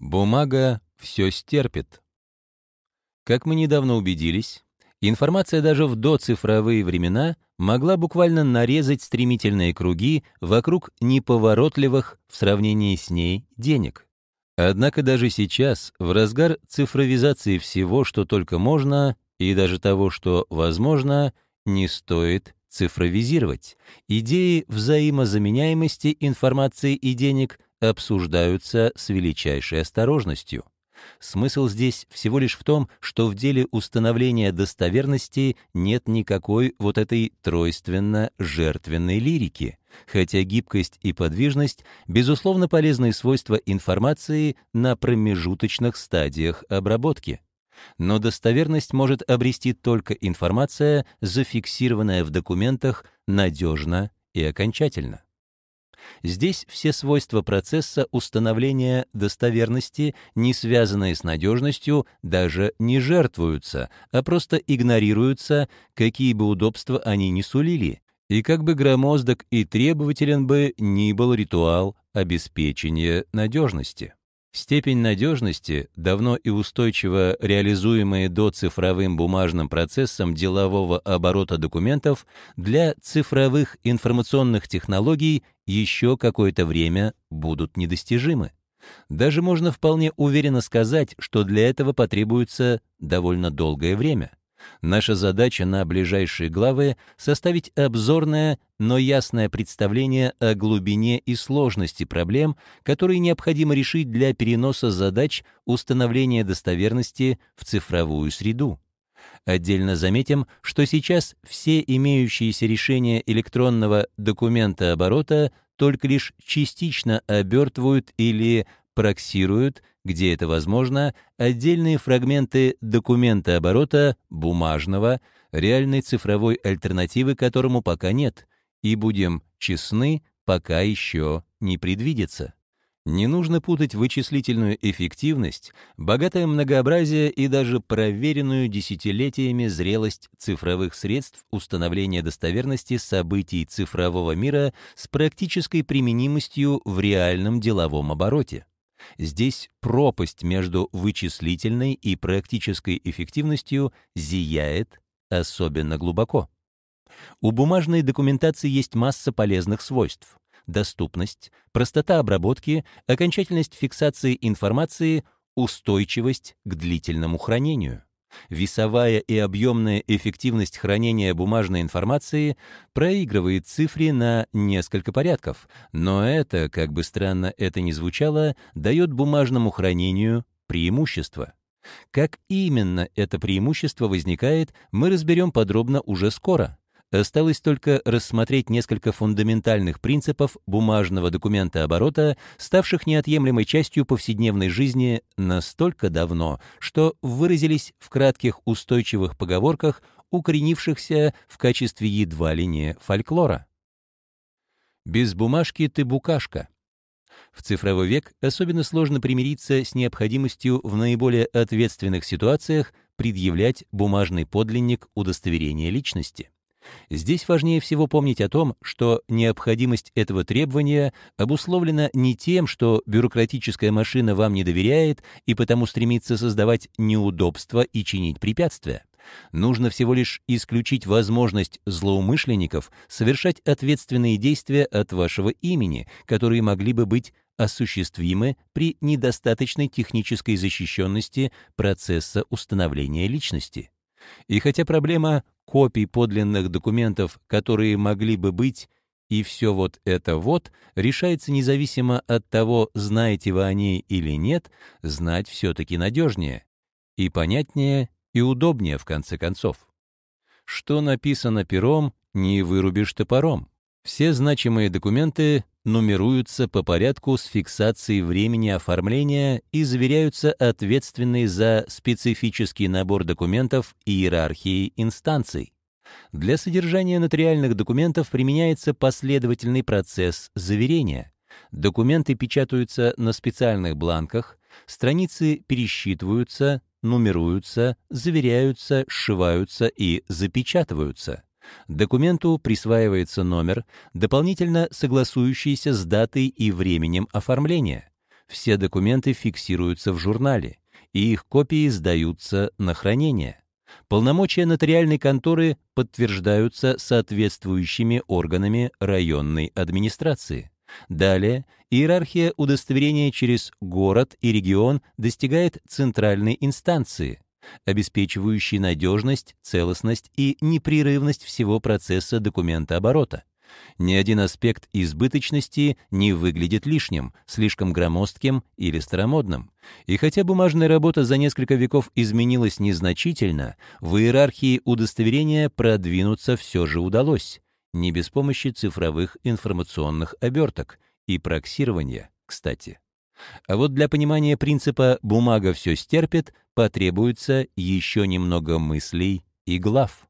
Бумага все стерпит. Как мы недавно убедились, информация даже в доцифровые времена могла буквально нарезать стремительные круги вокруг неповоротливых в сравнении с ней денег. Однако даже сейчас, в разгар цифровизации всего, что только можно, и даже того, что возможно, не стоит цифровизировать. Идеи взаимозаменяемости информации и денег обсуждаются с величайшей осторожностью. Смысл здесь всего лишь в том, что в деле установления достоверности нет никакой вот этой тройственно-жертвенной лирики, хотя гибкость и подвижность — безусловно полезные свойства информации на промежуточных стадиях обработки. Но достоверность может обрести только информация, зафиксированная в документах надежно и окончательно. Здесь все свойства процесса установления достоверности, не связанные с надежностью, даже не жертвуются, а просто игнорируются, какие бы удобства они ни сулили, и как бы громоздок и требователен бы ни был ритуал обеспечения надежности. Степень надежности, давно и устойчиво реализуемая до цифровым бумажным процессом делового оборота документов, для цифровых информационных технологий еще какое-то время будут недостижимы. Даже можно вполне уверенно сказать, что для этого потребуется довольно долгое время. Наша задача на ближайшие главы — составить обзорное, но ясное представление о глубине и сложности проблем, которые необходимо решить для переноса задач установления достоверности в цифровую среду. Отдельно заметим, что сейчас все имеющиеся решения электронного документа оборота только лишь частично обертывают или проксируют где это возможно, отдельные фрагменты документа оборота, бумажного, реальной цифровой альтернативы которому пока нет, и, будем честны, пока еще не предвидится. Не нужно путать вычислительную эффективность, богатое многообразие и даже проверенную десятилетиями зрелость цифровых средств установления достоверности событий цифрового мира с практической применимостью в реальном деловом обороте. Здесь пропасть между вычислительной и практической эффективностью зияет особенно глубоко. У бумажной документации есть масса полезных свойств. Доступность, простота обработки, окончательность фиксации информации, устойчивость к длительному хранению. Весовая и объемная эффективность хранения бумажной информации проигрывает цифре на несколько порядков, но это, как бы странно это ни звучало, дает бумажному хранению преимущество. Как именно это преимущество возникает, мы разберем подробно уже скоро. Осталось только рассмотреть несколько фундаментальных принципов бумажного документа оборота, ставших неотъемлемой частью повседневной жизни настолько давно, что выразились в кратких устойчивых поговорках, укоренившихся в качестве едва ли не фольклора. «Без бумажки ты букашка». В цифровой век особенно сложно примириться с необходимостью в наиболее ответственных ситуациях предъявлять бумажный подлинник удостоверения личности. Здесь важнее всего помнить о том, что необходимость этого требования обусловлена не тем, что бюрократическая машина вам не доверяет и потому стремится создавать неудобства и чинить препятствия. Нужно всего лишь исключить возможность злоумышленников совершать ответственные действия от вашего имени, которые могли бы быть осуществимы при недостаточной технической защищенности процесса установления личности. И хотя проблема копий подлинных документов, которые могли бы быть, и все вот это вот решается независимо от того, знаете вы о ней или нет, знать все-таки надежнее. И понятнее, и удобнее в конце концов. Что написано пером, не вырубишь топором. Все значимые документы нумеруются по порядку с фиксацией времени оформления и заверяются ответственной за специфический набор документов иерархией инстанций. Для содержания нотариальных документов применяется последовательный процесс заверения. Документы печатаются на специальных бланках, страницы пересчитываются, нумеруются, заверяются, сшиваются и запечатываются. Документу присваивается номер, дополнительно согласующийся с датой и временем оформления. все документы фиксируются в журнале, и их копии сдаются на хранение. Полномочия нотариальной конторы подтверждаются соответствующими органами районной администрации. Далее иерархия удостоверения через город и регион достигает центральной инстанции, обеспечивающей надежность, целостность и непрерывность всего процесса документооборота. Ни один аспект избыточности не выглядит лишним, слишком громоздким или старомодным. И хотя бумажная работа за несколько веков изменилась незначительно, в иерархии удостоверения продвинуться все же удалось не без помощи цифровых информационных оберток и проксирования, кстати. А вот для понимания принципа «бумага все стерпит» потребуется еще немного мыслей и глав.